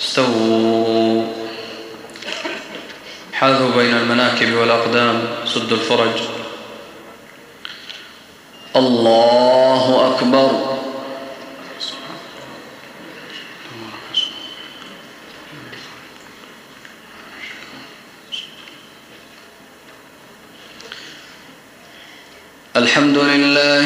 استووا. حاذوا بين المناكب والأقدام سدوا الفرج. الله أكبر. الحمد لله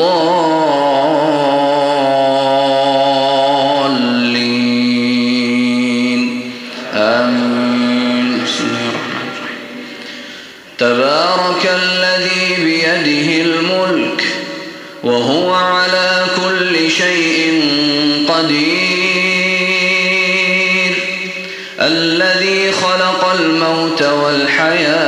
آمين. الرحمن الرحيم. تبارك الذي بيده الملك وهو على كل شيء قدير. الذي خلق الموت والحياة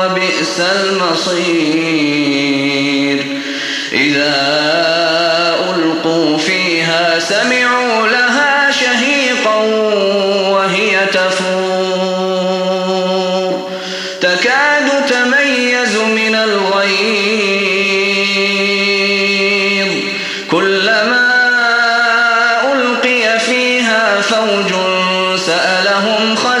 وبئس المصير. إذا ألقوا فيها سمعوا لها شهيقا وهي تفور. تكاد تميز من الغيظ. كلما ألقي فيها فوج سألهم خزنتها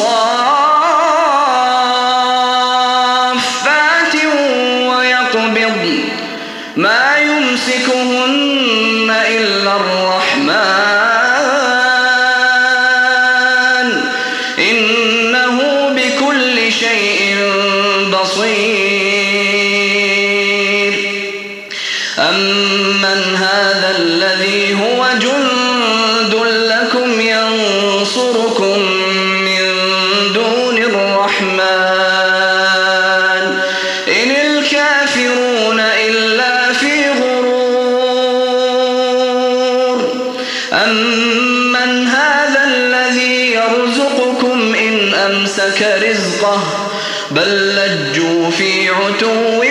صافات ويقبض ما يمسكهن إلا الرحمن. إنه بكل شيء بصير. أمن هذا الذي هو جند بل لجوا في عتو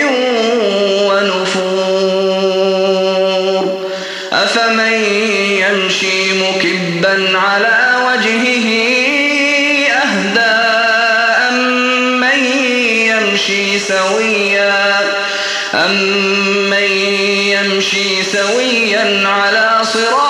ونفور. أفمن يمشي مكبا على وجهه أهدى أمن يمشي سويا أمن يمشي سويا على صراط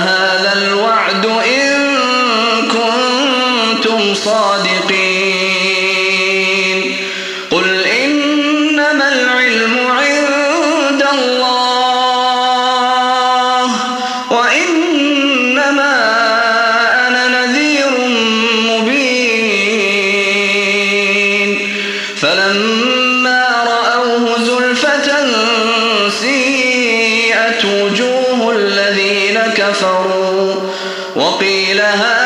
وجوه الذين كفروا وقيل هذا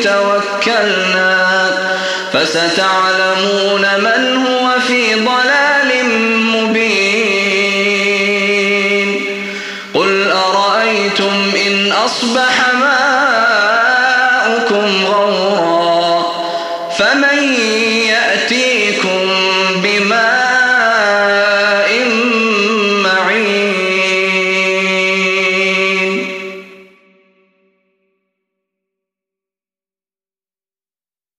توكلنا فستعلمون من هو في ضلال